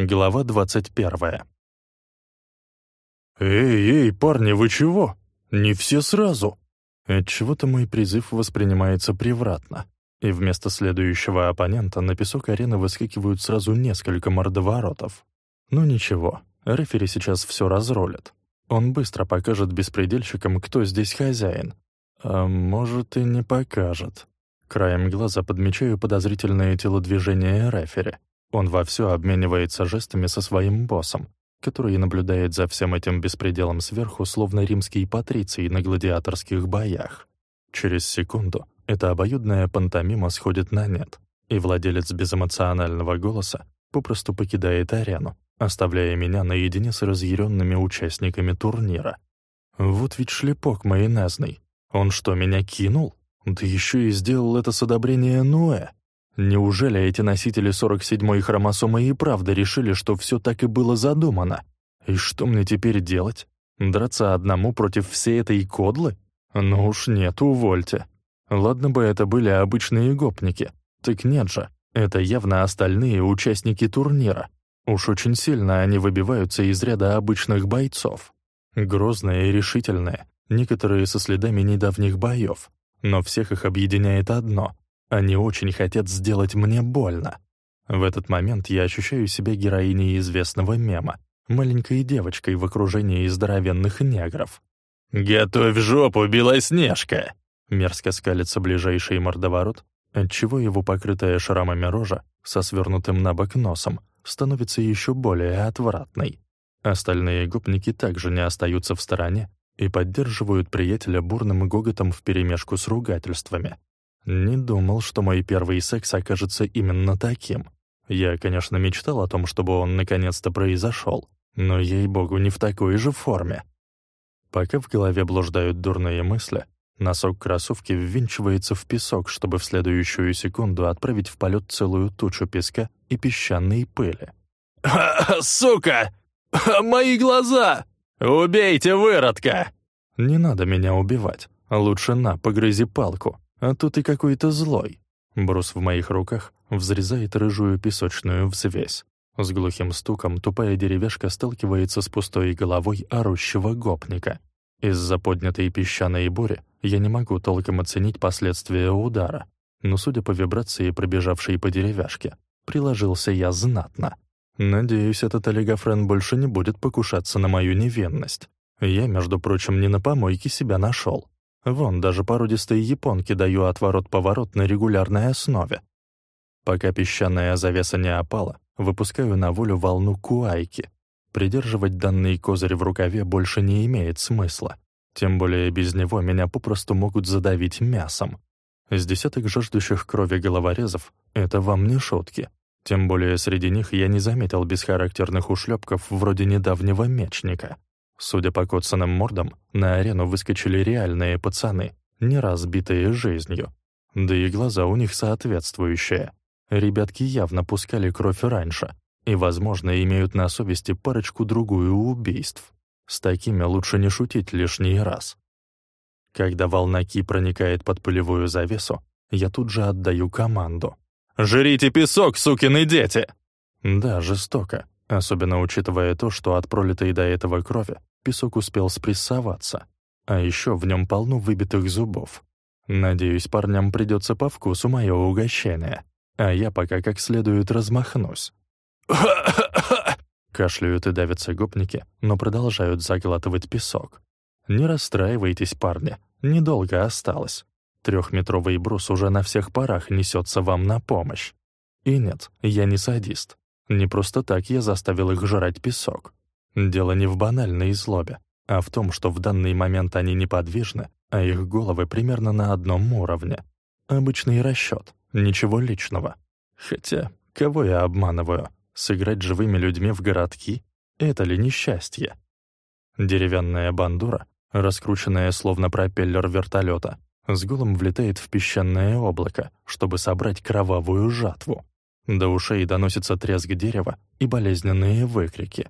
Глава 21. «Эй, эй, парни, вы чего? Не все сразу!» Отчего-то мой призыв воспринимается превратно, и вместо следующего оппонента на песок арены выскакивают сразу несколько мордоворотов. Ну ничего, рефери сейчас все разролит. Он быстро покажет беспредельщикам, кто здесь хозяин. А может и не покажет. Краем глаза подмечаю подозрительное телодвижение рефери. Он вовсю обменивается жестами со своим боссом, который наблюдает за всем этим беспределом сверху, словно римский патриций на гладиаторских боях. Через секунду эта обоюдная пантомима сходит на нет, и владелец безэмоционального голоса попросту покидает арену, оставляя меня наедине с разъяренными участниками турнира. Вот ведь шлепок майонезный. Он что, меня кинул? Да еще и сделал это с одобрения Ноэ. Неужели эти носители 47-й хромосомы и правда решили, что все так и было задумано? И что мне теперь делать? Драться одному против всей этой кодлы? Ну уж нет, увольте. Ладно бы это были обычные гопники. Так нет же, это явно остальные участники турнира. Уж очень сильно они выбиваются из ряда обычных бойцов. Грозные и решительные, некоторые со следами недавних боев. Но всех их объединяет одно — они очень хотят сделать мне больно. В этот момент я ощущаю себя героиней известного мема, маленькой девочкой в окружении здоровенных негров. «Готовь жопу, Белоснежка!» Мерзко скалится ближайший мордоворот, отчего его покрытая шрамами рожа со свернутым на бок носом становится еще более отвратной. Остальные гопники также не остаются в стороне и поддерживают приятеля бурным гоготом вперемешку с ругательствами. Не думал, что мой первый секс окажется именно таким. Я, конечно, мечтал о том, чтобы он наконец-то произошел, но, ей-богу, не в такой же форме. Пока в голове блуждают дурные мысли, носок кроссовки ввинчивается в песок, чтобы в следующую секунду отправить в полет целую тучу песка и песчаной пыли. «Сука! Мои глаза! Убейте выродка!» «Не надо меня убивать. Лучше на, погрызи палку. А тут ты какой-то злой». Брус в моих руках взрезает рыжую песочную взвесь. С глухим стуком тупая деревяшка сталкивается с пустой головой орущего гопника. Из-за поднятой песчаной бури я не могу толком оценить последствия удара, но, судя по вибрации, пробежавшей по деревяшке, приложился я знатно. Надеюсь, этот олигофрен больше не будет покушаться на мою невинность. Я, между прочим, не на помойке себя нашел. Вон, даже породистые японки даю отворот-поворот на регулярной основе. Пока песчаная завеса не опала, выпускаю на волю волну куайки. Придерживать данный козырь в рукаве больше не имеет смысла. Тем более без него меня попросту могут задавить мясом. С десяток жаждущих крови головорезов — это вам не шутки. Тем более среди них я не заметил бесхарактерных ушлепков вроде недавнего мечника. Судя по коцанным мордам, на арену выскочили реальные пацаны, не разбитые жизнью. Да и глаза у них соответствующие. Ребятки явно пускали кровь раньше и, возможно, имеют на совести парочку-другую убийств. С такими лучше не шутить лишний раз. Когда волна Ки проникает под пылевую завесу, я тут же отдаю команду — «Жрите песок, сукины дети!» Да, жестоко, особенно учитывая то, что от пролитой до этого крови песок успел спрессоваться, а еще в нем полно выбитых зубов. Надеюсь, парням придется по вкусу мое угощение, а я пока как следует размахнусь. Кашляют и давятся гопники, но продолжают заглатывать песок. Не расстраивайтесь, парни, недолго осталось. Трехметровый брус уже на всех парах несется вам на помощь. И нет, я не садист. Не просто так я заставил их жрать песок. Дело не в банальной злобе, а в том, что в данный момент они неподвижны, а их головы примерно на одном уровне. Обычный расчет, ничего личного. Хотя, кого я обманываю? Сыграть живыми людьми в городки — это ли несчастье? Деревянная бандура, раскрученная словно пропеллер вертолета, с гулом влетает в песчаное облако, чтобы собрать кровавую жатву. До ушей доносится треск дерева и болезненные выкрики.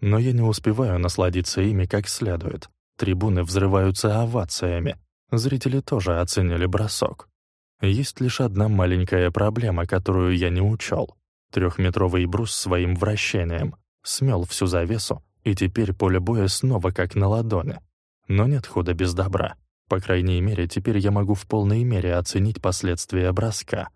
Но я не успеваю насладиться ими как следует. Трибуны взрываются овациями. Зрители тоже оценили бросок. Есть лишь одна маленькая проблема, которую я не учел. Трехметровый брус своим вращением смел всю завесу, и теперь поле боя снова как на ладони. Но нет худа без добра. По крайней мере, теперь я могу в полной мере оценить последствия броска.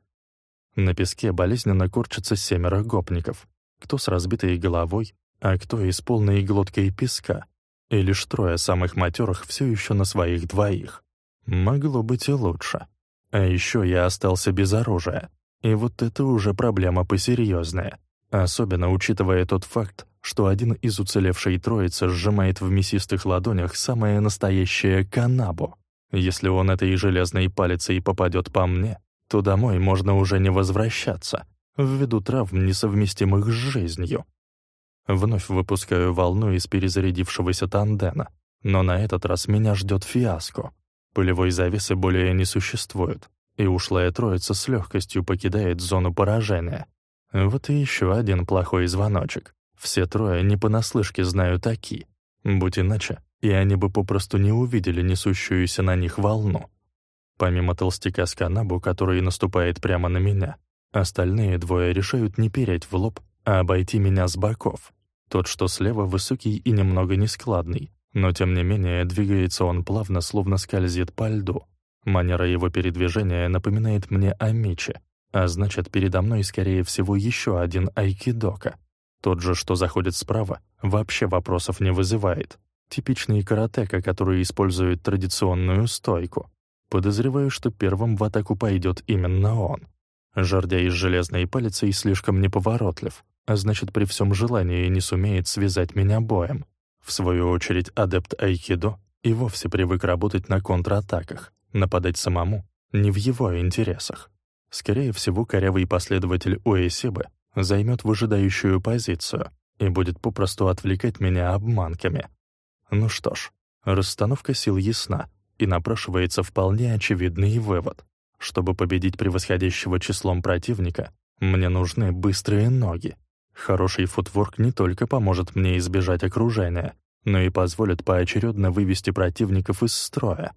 На песке болезненно корчатся семеро гопников. Кто с разбитой головой, а кто и с полной глоткой песка. И лишь трое самых матерых все еще на своих двоих. Могло быть и лучше. А еще я остался без оружия. И вот это уже проблема посерьезная. Особенно учитывая тот факт, что один из уцелевшей троицы сжимает в мясистых ладонях самое настоящее канабу. Если он этой железной палицей попадет по мне, то домой можно уже не возвращаться, ввиду травм, несовместимых с жизнью. Вновь выпускаю волну из перезарядившегося тандена, но на этот раз меня ждет фиаско. Пылевой завесы более не существует, и ушлая троица с легкостью покидает зону поражения. Вот и еще один плохой звоночек. Все трое не понаслышке знают таки. Будь иначе, и они бы попросту не увидели несущуюся на них волну. Помимо толстяка с канабу, который наступает прямо на меня, остальные двое решают не переть в лоб, а обойти меня с боков. Тот, что слева, высокий и немного нескладный, но тем не менее двигается он плавно, словно скользит по льду. Манера его передвижения напоминает мне о мече, а значит, передо мной, скорее всего, еще один айкидока. Тот же, что заходит справа, вообще вопросов не вызывает. Типичный каратека, который использует традиционную стойку. Подозреваю, что первым в атаку пойдет именно он. Жардя из железной палицей слишком неповоротлив, а значит, при всем желании не сумеет связать меня боем. В свою очередь, адепт айкидо и вовсе привык работать на контратаках, нападать самому не в его интересах. Скорее всего, корявый последователь Уэсибы займет выжидающую позицию и будет попросту отвлекать меня обманками, ну что ж, расстановка сил ясна, и напрашивается вполне очевидный вывод. Чтобы победить превосходящего числом противника, мне нужны быстрые ноги. Хороший футворк не только поможет мне избежать окружения, но и позволит поочередно вывести противников из строя.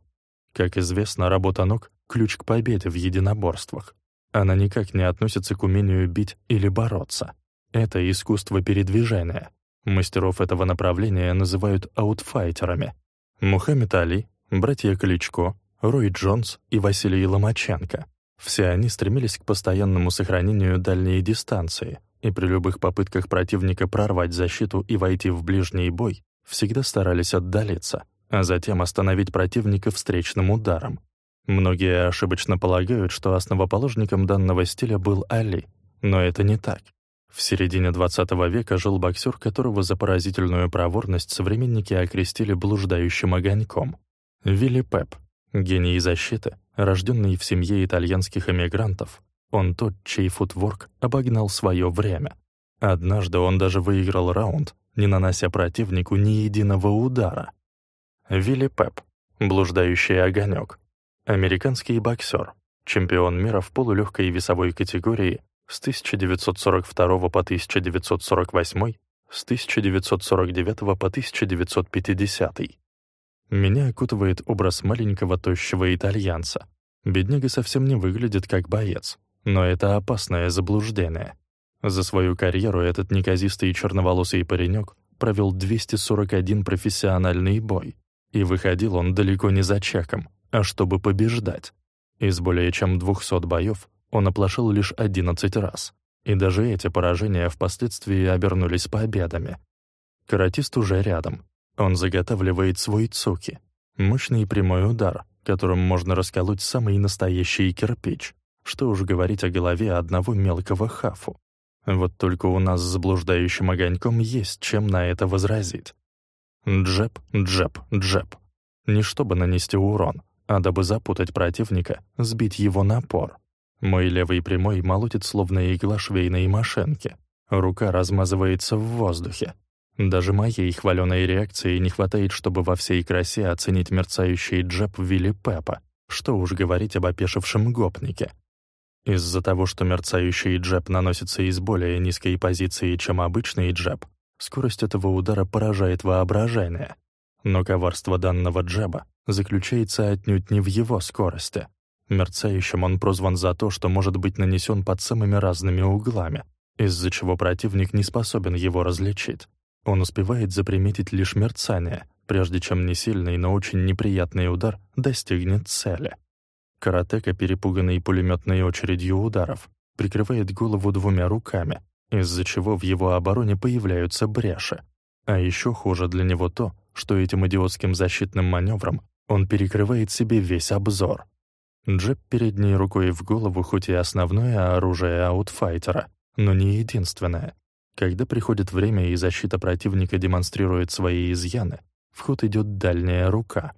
Как известно, работа ног — ключ к победе в единоборствах. Она никак не относится к умению бить или бороться. Это искусство передвижения, Мастеров этого направления называют аутфайтерами. Мухаммед Али, братья Кличко, Рой Джонс и Василий Ломаченко. Все они стремились к постоянному сохранению дальней дистанции, и при любых попытках противника прорвать защиту и войти в ближний бой, всегда старались отдалиться, а затем остановить противника встречным ударом. Многие ошибочно полагают, что основоположником данного стиля был Али, но это не так. В середине XX века жил боксер, которого за поразительную проворность современники окрестили блуждающим огоньком. Вилли Пеп, гений защиты, рожденный в семье итальянских эмигрантов, он тот, чей футворк обогнал свое время. Однажды он даже выиграл раунд, не нанося противнику ни единого удара. Вилли Пеп, блуждающий огонек, американский боксер, чемпион мира в полулегкой весовой категории с 1942 по 1948, с 1949 по 1950. Меня окутывает образ маленького тощего итальянца. Бедняга совсем не выглядит как боец, но это опасное заблуждение. За свою карьеру этот неказистый черноволосый паренек провел 241 профессиональный бой, и выходил он далеко не за чеком, а чтобы побеждать. Из более чем 200 боев он оплошил лишь 11 раз, и даже эти поражения впоследствии обернулись победами. Каратист уже рядом. Он заготавливает свой цуки. Мощный прямой удар, которым можно расколоть самый настоящий кирпич. Что уж говорить о голове одного мелкого хафу. Вот только у нас с заблуждающим огоньком есть чем на это возразить. Джеб, джеб, джеб. Не чтобы нанести урон, а дабы запутать противника, сбить его напор. Мой левый прямой молотит словно игла швейной машинки. Рука размазывается в воздухе. Даже моей хваленой реакции не хватает, чтобы во всей красе оценить мерцающий джеб Вилли Пеппа. Что уж говорить об опешившем гопнике. Из-за того, что мерцающий джеб наносится из более низкой позиции, чем обычный джеб, скорость этого удара поражает воображение. Но коварство данного джеба заключается отнюдь не в его скорости. Мерцающим он прозван за то, что может быть нанесен под самыми разными углами, из-за чего противник не способен его различить. Он успевает заприметить лишь мерцание, прежде чем несильный, но очень неприятный удар достигнет цели. Каратека, перепуганный пулеметной очередью ударов, прикрывает голову двумя руками, из-за чего в его обороне появляются бреши. А еще хуже для него то, что этим идиотским защитным маневром он перекрывает себе весь обзор. Джеб передней рукой в голову хоть и основное оружие аутфайтера, но не единственное. Когда приходит время и защита противника демонстрирует свои изъяны, в ход идет дальняя рука.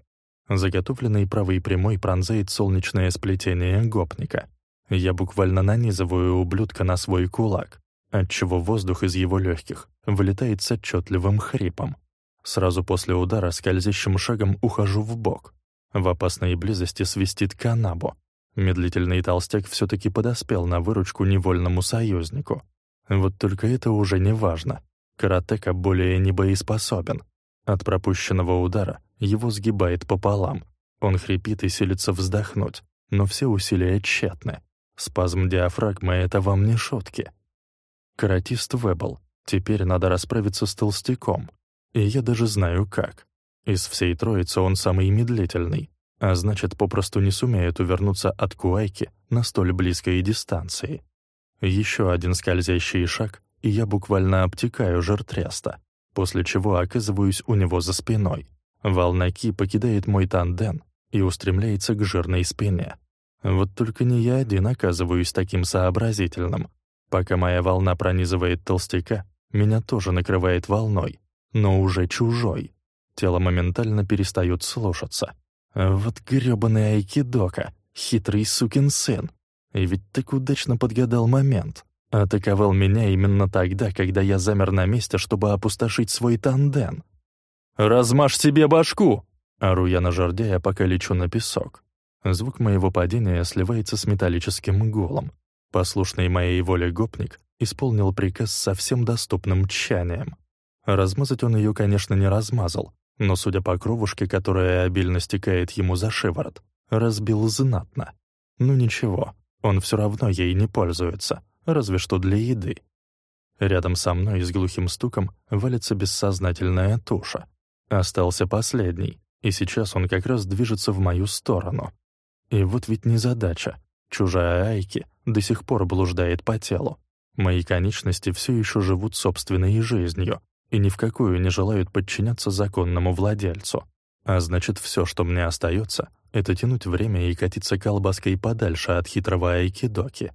Заготовленный правый прямой пронзает солнечное сплетение гопника. Я буквально нанизываю ублюдка на свой кулак, отчего воздух из его легких вылетает с отчетливым хрипом. Сразу после удара скользящим шагом ухожу в бок. В опасной близости свистит канабу. Медлительный толстяк все-таки подоспел на выручку невольному союзнику. Вот только это уже не важно. Каратека более не боеспособен. От пропущенного удара его сгибает пополам. Он хрипит и силится вздохнуть, но все усилия тщетны. Спазм диафрагмы — это вам не шутки. Каратист Вебл. Теперь надо расправиться с толстяком. И я даже знаю как. Из всей троицы он самый медлительный, а значит, попросту не сумеет увернуться от Куайки на столь близкой дистанции. Еще один скользящий шаг, и я буквально обтекаю жертреста, после чего оказываюсь у него за спиной. Волна Ки покидает мой танден и устремляется к жирной спине. Вот только не я один оказываюсь таким сообразительным. Пока моя волна пронизывает толстяка, меня тоже накрывает волной, но уже чужой. Тело моментально перестает слушаться. Вот грёбаный айкидока, хитрый сукин сын. И ведь так удачно подгадал момент. Атаковал меня именно тогда, когда я замер на месте, чтобы опустошить свой танден. «Размажь себе башку!» Ору я на жердяя, пока лечу на песок. Звук моего падения сливается с металлическим голом. Послушный моей воле гопник исполнил приказ со всем доступным тщанием. Размазать он ее, конечно, не размазал, но, судя по кровушке, которая обильно стекает ему за шиворот, разбил знатно. Ну ничего, он все равно ей не пользуется, разве что для еды. Рядом со мной с глухим стуком валится бессознательная туша. Остался последний, и сейчас он как раз движется в мою сторону. И вот ведь незадача. Чужая Айки до сих пор блуждает по телу. Мои конечности все еще живут собственной жизнью и ни в какую не желают подчиняться законному владельцу. А значит, все, что мне остается, это тянуть время и катиться колбаской подальше от хитрого айкидоки.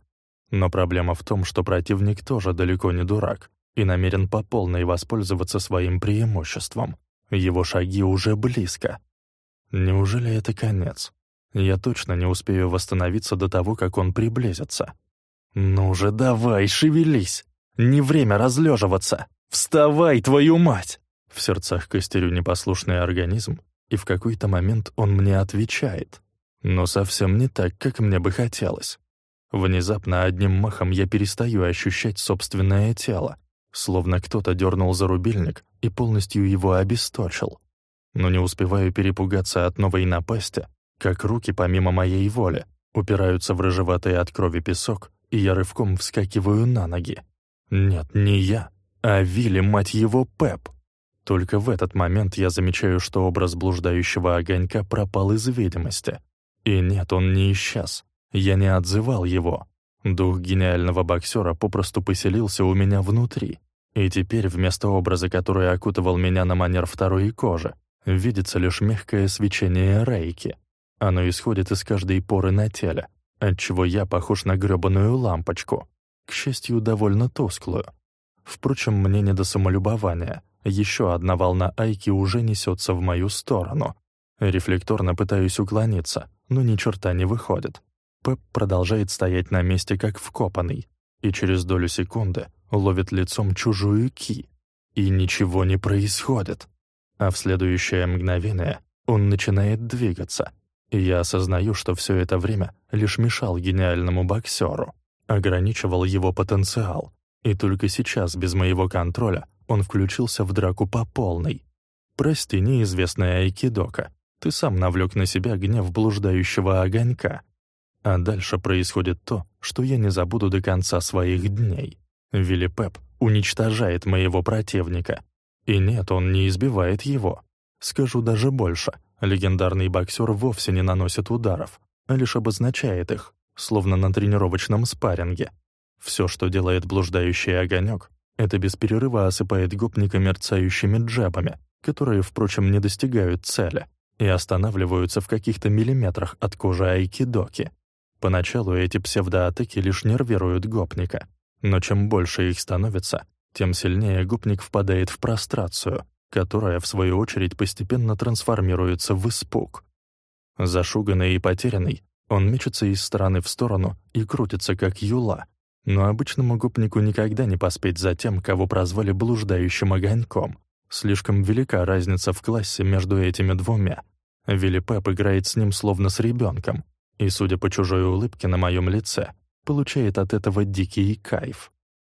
Но проблема в том, что противник тоже далеко не дурак и намерен по полной воспользоваться своим преимуществом. Его шаги уже близко. Неужели это конец? Я точно не успею восстановиться до того, как он приблизится. «Ну же, давай, шевелись! Не время разлеживаться! Вставай, твою мать!» В сердцах костерю непослушный организм, и в какой-то момент он мне отвечает. Но совсем не так, как мне бы хотелось. Внезапно одним махом я перестаю ощущать собственное тело, словно кто-то дернул за рубильник и полностью его обесточил. Но не успеваю перепугаться от новой напасти, как руки, помимо моей воли, упираются в рыжеватый от крови песок, и я рывком вскакиваю на ноги. Нет, не я, а Вилли, мать его, Пеп. Только в этот момент я замечаю, что образ блуждающего огонька пропал из видимости. И нет, он не исчез. Я не отзывал его. Дух гениального боксера попросту поселился у меня внутри. И теперь вместо образа, который окутывал меня на манер второй кожи, видится лишь мягкое свечение рейки. Оно исходит из каждой поры на теле, отчего я похож на грёбаную лампочку. К счастью, довольно тусклую. Впрочем, мне не до самолюбования. Еще одна волна Айки уже несется в мою сторону. Рефлекторно пытаюсь уклониться, но ни черта не выходит. Пеп продолжает стоять на месте, как вкопанный, и через долю секунды ловит лицом чужую ки. И ничего не происходит. А в следующее мгновение он начинает двигаться — и я осознаю, что все это время лишь мешал гениальному боксеру, ограничивал его потенциал, и только сейчас, без моего контроля, он включился в драку по полной. «Прости, неизвестная айкидока, ты сам навлек на себя гнев блуждающего огонька». А дальше происходит то, что я не забуду до конца своих дней. Вилипеп уничтожает моего противника. И нет, он не избивает его. Скажу даже больше. Легендарный боксер вовсе не наносит ударов, а лишь обозначает их, словно на тренировочном спарринге. Все, что делает блуждающий огонек, это без перерыва осыпает гопника мерцающими джабами, которые, впрочем, не достигают цели и останавливаются в каких-то миллиметрах от кожи айкидоки. Поначалу эти псевдоатаки лишь нервируют гопника, но чем больше их становится, тем сильнее гопник впадает в прострацию, которая, в свою очередь, постепенно трансформируется в испуг. Зашуганный и потерянный, он мечется из стороны в сторону и крутится, как юла. Но обычному гопнику никогда не поспеть за тем, кого прозвали блуждающим огоньком. Слишком велика разница в классе между этими двумя. Вилли Пеп играет с ним словно с ребенком, и, судя по чужой улыбке на моем лице, получает от этого дикий кайф.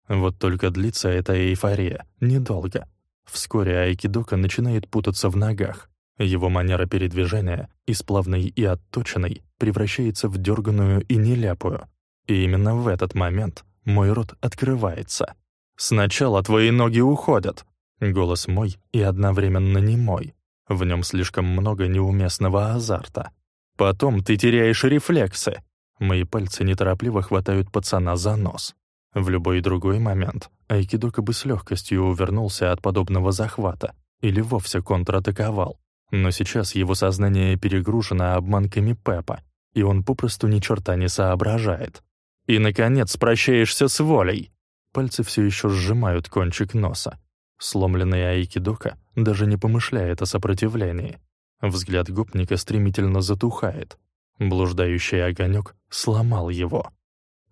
Вот только длится эта эйфория недолго. Вскоре Айкидока начинает путаться в ногах. Его манера передвижения, из плавной и отточенной, превращается в дерганую и неляпую. И именно в этот момент мой рот открывается. «Сначала твои ноги уходят!» Голос мой и одновременно не мой. В нем слишком много неуместного азарта. Потом ты теряешь рефлексы. Мои пальцы неторопливо хватают пацана за нос. В любой другой момент Айкидока бы с легкостью увернулся от подобного захвата или вовсе контратаковал. Но сейчас его сознание перегружено обманками Пепа, и он попросту ни черта не соображает. И, наконец, прощаешься с волей. Пальцы все еще сжимают кончик носа. Сломленный Айкидока даже не помышляет о сопротивлении. Взгляд гопника стремительно затухает. Блуждающий огонек сломал его.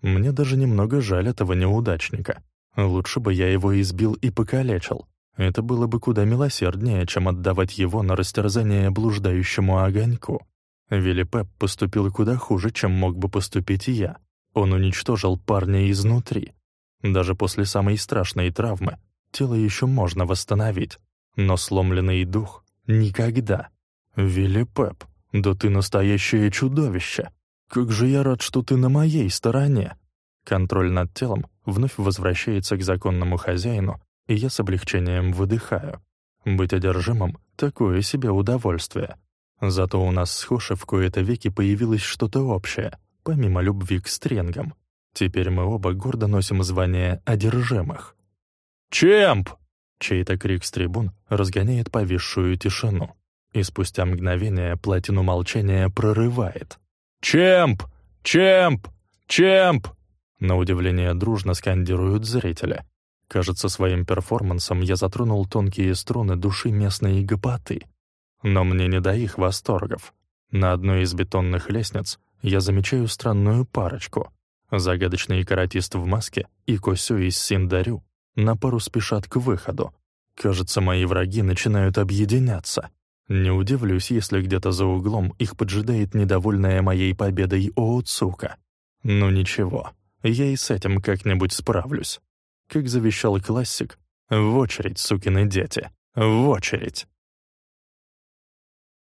Мне даже немного жаль этого неудачника. Лучше бы я его избил и покалечил. Это было бы куда милосерднее, чем отдавать его на растерзание блуждающему огоньку. Вилипеп поступил куда хуже, чем мог бы поступить я. Он уничтожил парня изнутри. Даже после самой страшной травмы тело еще можно восстановить, но сломленный дух — никогда. Вилипеп, да ты настоящее чудовище! «Как же я рад, что ты на моей стороне!» Контроль над телом вновь возвращается к законному хозяину, и я с облегчением выдыхаю. Быть одержимым — такое себе удовольствие. Зато у нас с Хоши в кои-то веки появилось что-то общее, помимо любви к стренгам. Теперь мы оба гордо носим звание одержимых. «Чемп!» Чей-то крик с трибун разгоняет повисшую тишину, и спустя мгновение платину молчания прорывает. «Чемп! Чемп! Чемп!» На удивление дружно скандируют зрители. Кажется, своим перформансом я затронул тонкие струны души местной гопоты. Но мне не до их восторгов. На одной из бетонных лестниц я замечаю странную парочку. Загадочный каратист в маске и Косю из Синдарю на пару спешат к выходу. Кажется, мои враги начинают объединяться. Не удивлюсь, если где-то за углом их поджидает недовольная моей победой Оуцука. Ну ничего, я и с этим как-нибудь справлюсь. Как завещал классик, в очередь, сукины дети, в очередь.